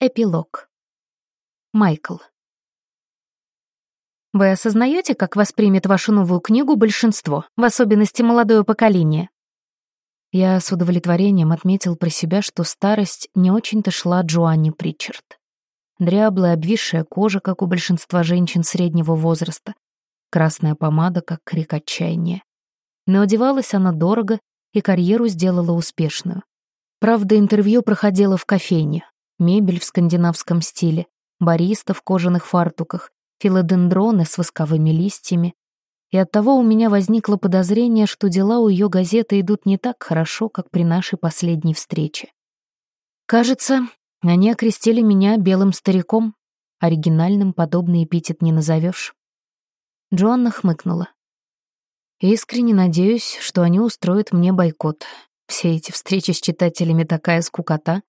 Эпилог. Майкл. Вы осознаете, как воспримет вашу новую книгу большинство, в особенности молодое поколение? Я с удовлетворением отметил про себя, что старость не очень-то шла Джоанне Причард. Дряблая, обвисшая кожа, как у большинства женщин среднего возраста, красная помада, как крик отчаяния. Но одевалась она дорого и карьеру сделала успешную. Правда, интервью проходило в кофейне, мебель в скандинавском стиле, бариста в кожаных фартуках, филодендроны с восковыми листьями. И оттого у меня возникло подозрение, что дела у ее газеты идут не так хорошо, как при нашей последней встрече. Кажется, они окрестили меня белым стариком. Оригинальным подобный эпитет не назовешь. Джоанна хмыкнула. Искренне надеюсь, что они устроят мне бойкот. Все эти встречи с читателями такая скукота.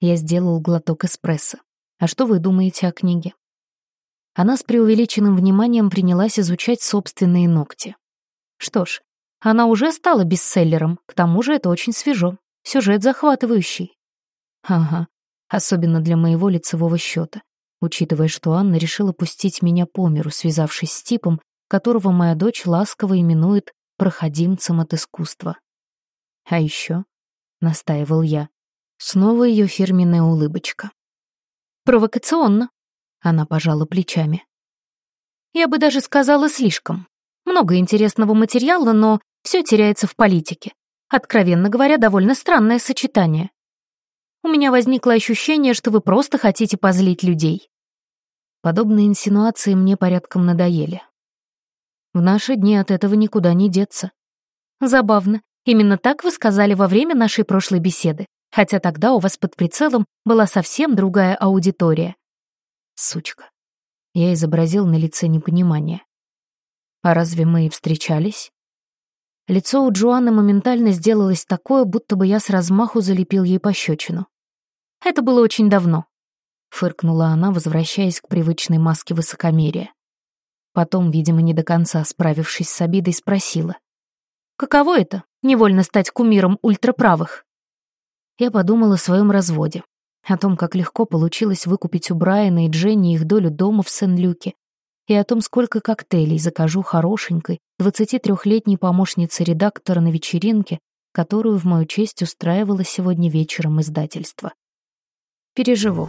Я сделал глоток эспрессо. А что вы думаете о книге? Она с преувеличенным вниманием принялась изучать собственные ногти. Что ж, она уже стала бестселлером, к тому же это очень свежо. Сюжет захватывающий. Ага, особенно для моего лицевого счета, учитывая, что Анна решила пустить меня по миру, связавшись с типом, которого моя дочь ласково именует проходимцем от искусства. А еще, настаивал я, Снова ее фирменная улыбочка. «Провокационно», — она пожала плечами. «Я бы даже сказала слишком. Много интересного материала, но все теряется в политике. Откровенно говоря, довольно странное сочетание. У меня возникло ощущение, что вы просто хотите позлить людей». Подобные инсинуации мне порядком надоели. В наши дни от этого никуда не деться. Забавно. Именно так вы сказали во время нашей прошлой беседы хотя тогда у вас под прицелом была совсем другая аудитория. Сучка. Я изобразил на лице непонимание. А разве мы и встречались? Лицо у Джоанны моментально сделалось такое, будто бы я с размаху залепил ей пощечину. Это было очень давно, фыркнула она, возвращаясь к привычной маске высокомерия. Потом, видимо, не до конца справившись с обидой, спросила. «Каково это, невольно стать кумиром ультраправых?» Я подумала о своем разводе, о том, как легко получилось выкупить у Брайана и Дженни их долю дома в Сен-Люке, и о том, сколько коктейлей закажу хорошенькой, 23-летней помощнице редактора на вечеринке, которую в мою честь устраивало сегодня вечером издательство. Переживу.